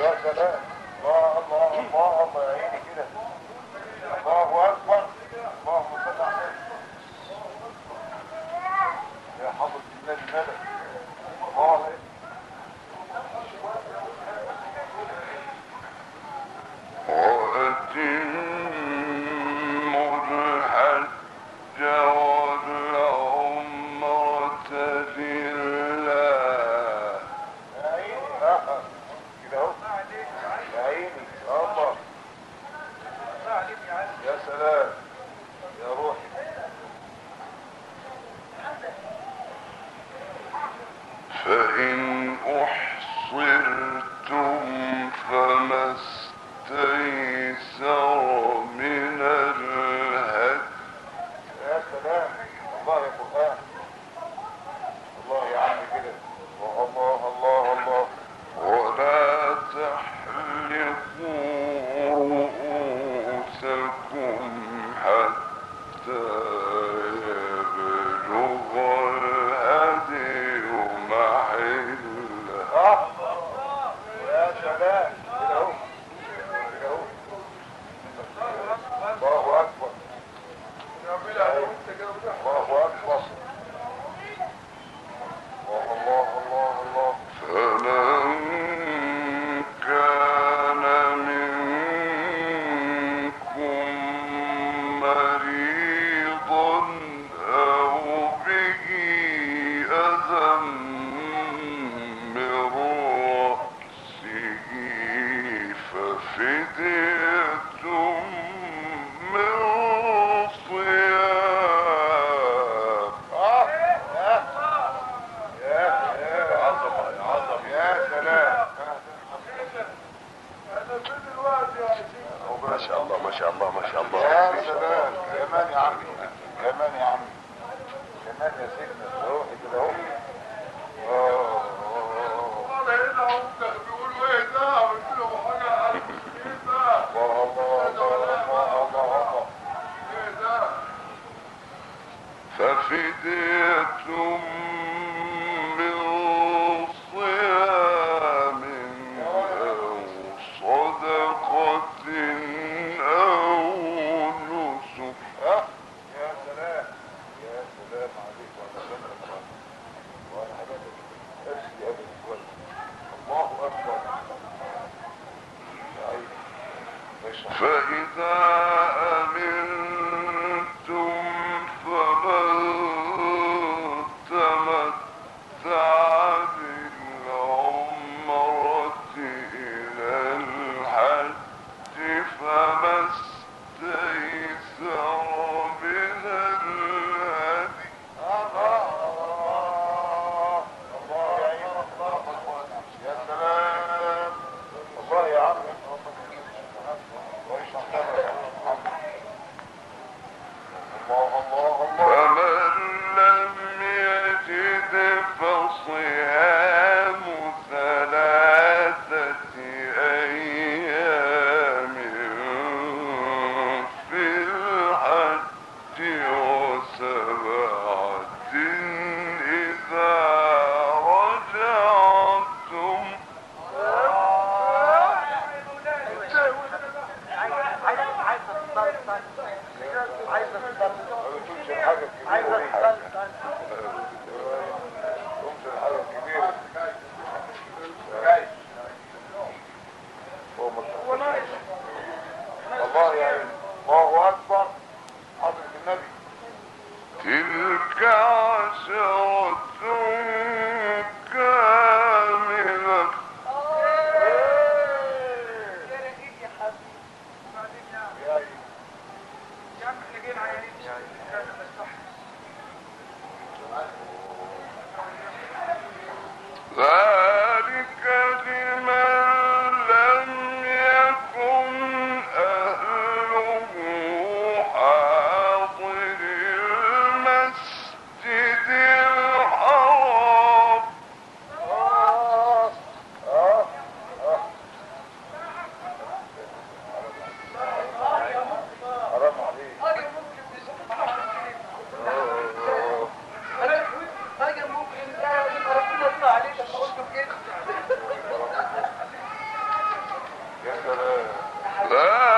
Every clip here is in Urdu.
يا سلام الله الله الله الله عيني كده الله اكبر اللهم صل على النبي يا حضره النبي ملك انشاءاللہ والله يعني Yes, sir. Uh,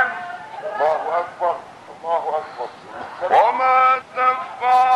الله اكبر الله اكبر وما تنفع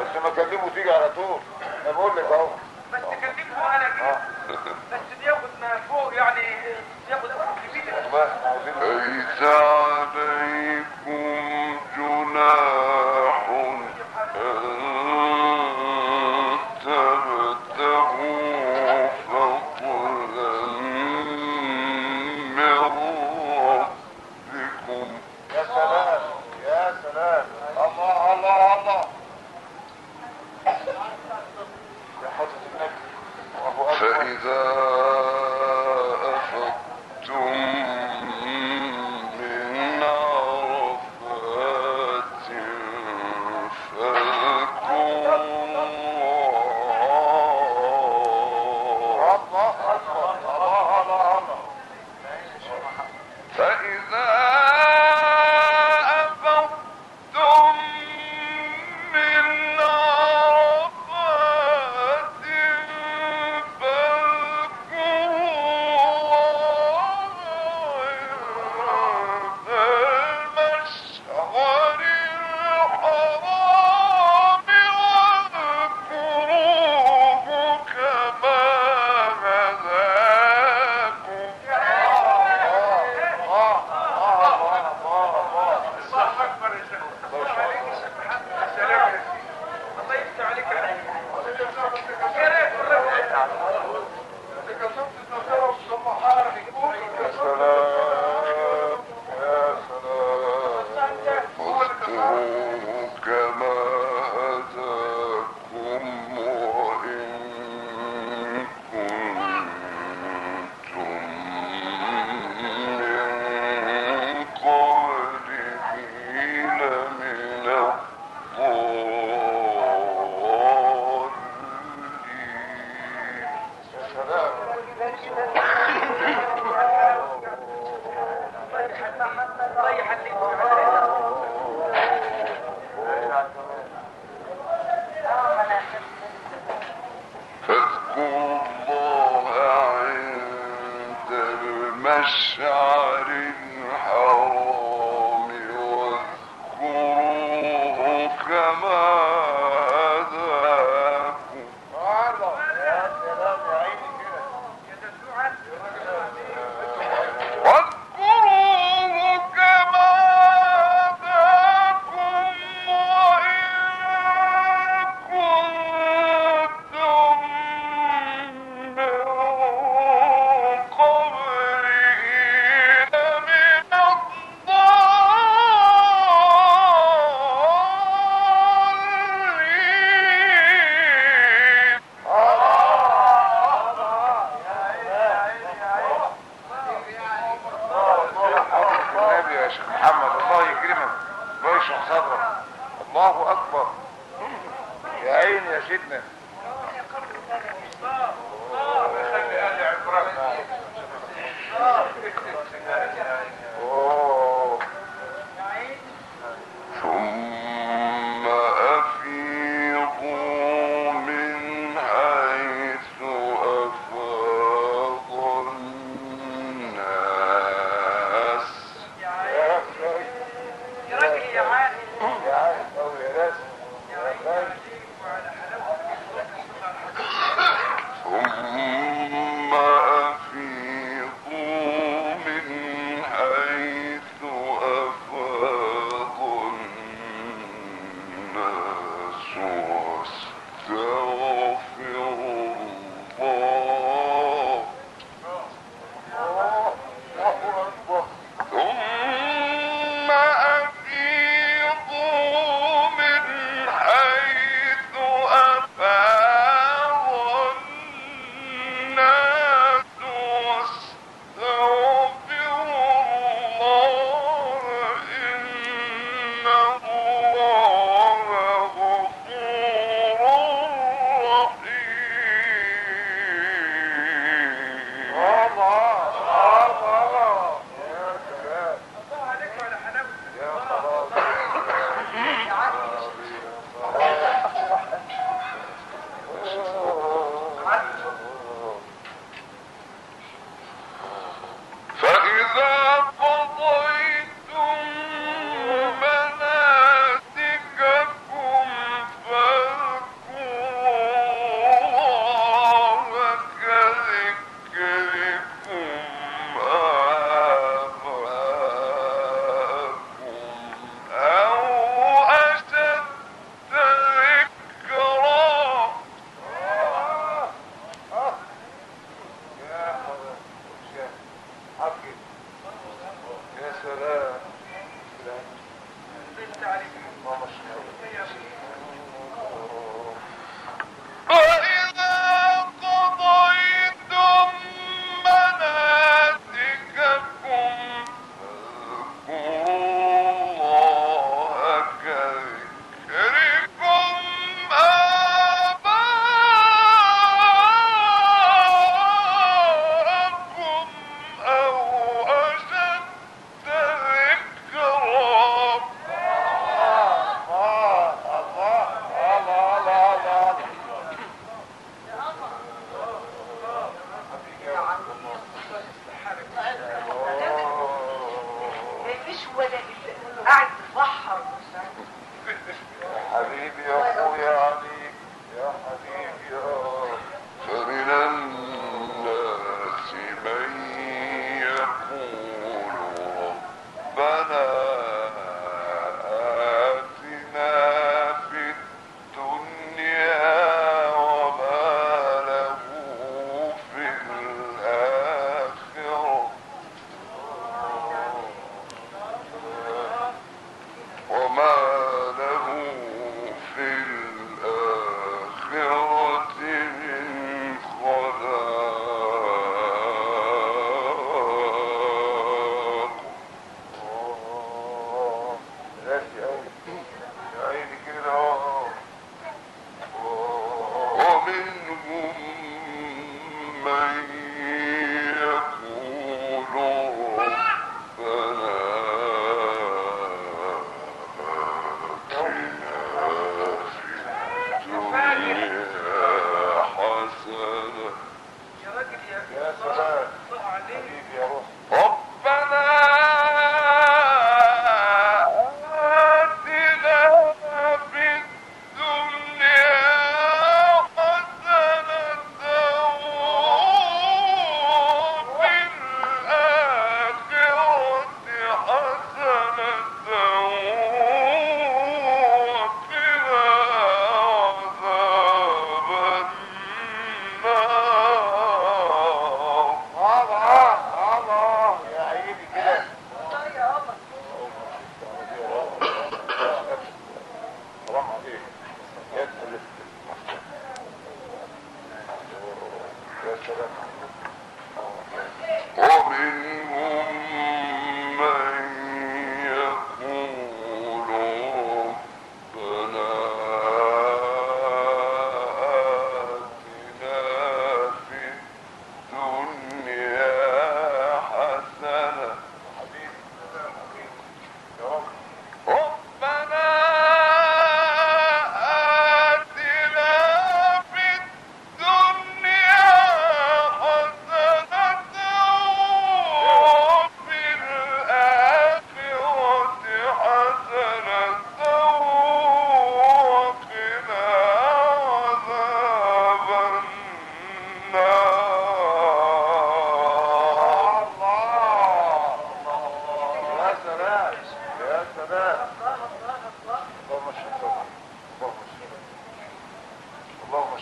بس ما كلمه على طول انا بقول لك اهو بس كلمه انا كده بس بياخد فوق يعني بياخد وقت كبير اذا عليكم Uh...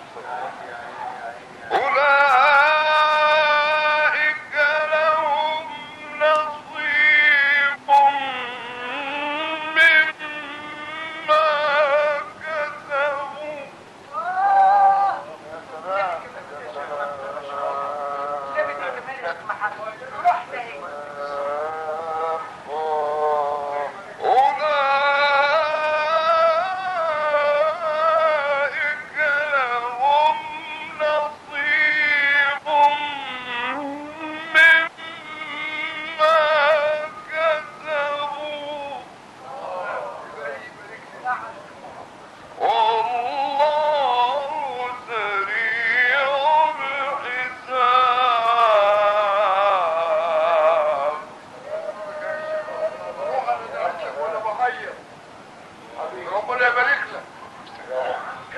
Ich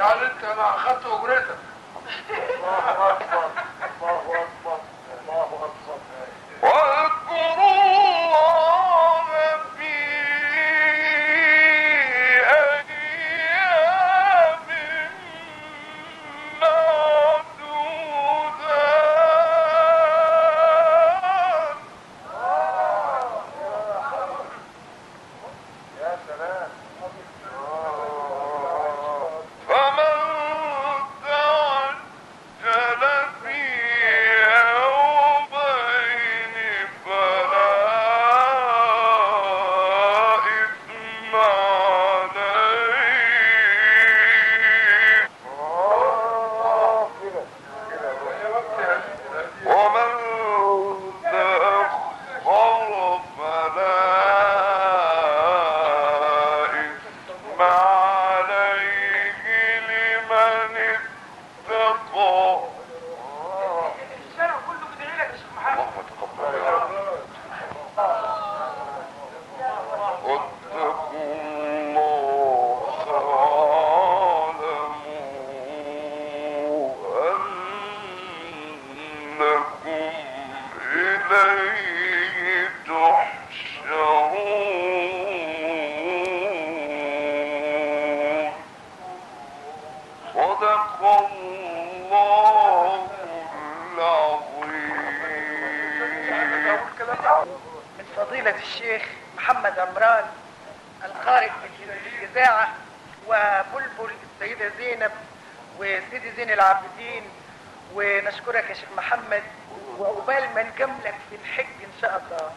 يعني انت ما اخدت اجرتك الله اكبر الله اكبر الله اكبر لمن فضيلة الشيخ محمد عمران القارئ بالإذاعة وبلبل السيدة زينب وسيدي زين العابدين، ونشكرك يا شيخ محمد وعقبال ما نكملك في الحج إن شاء الله.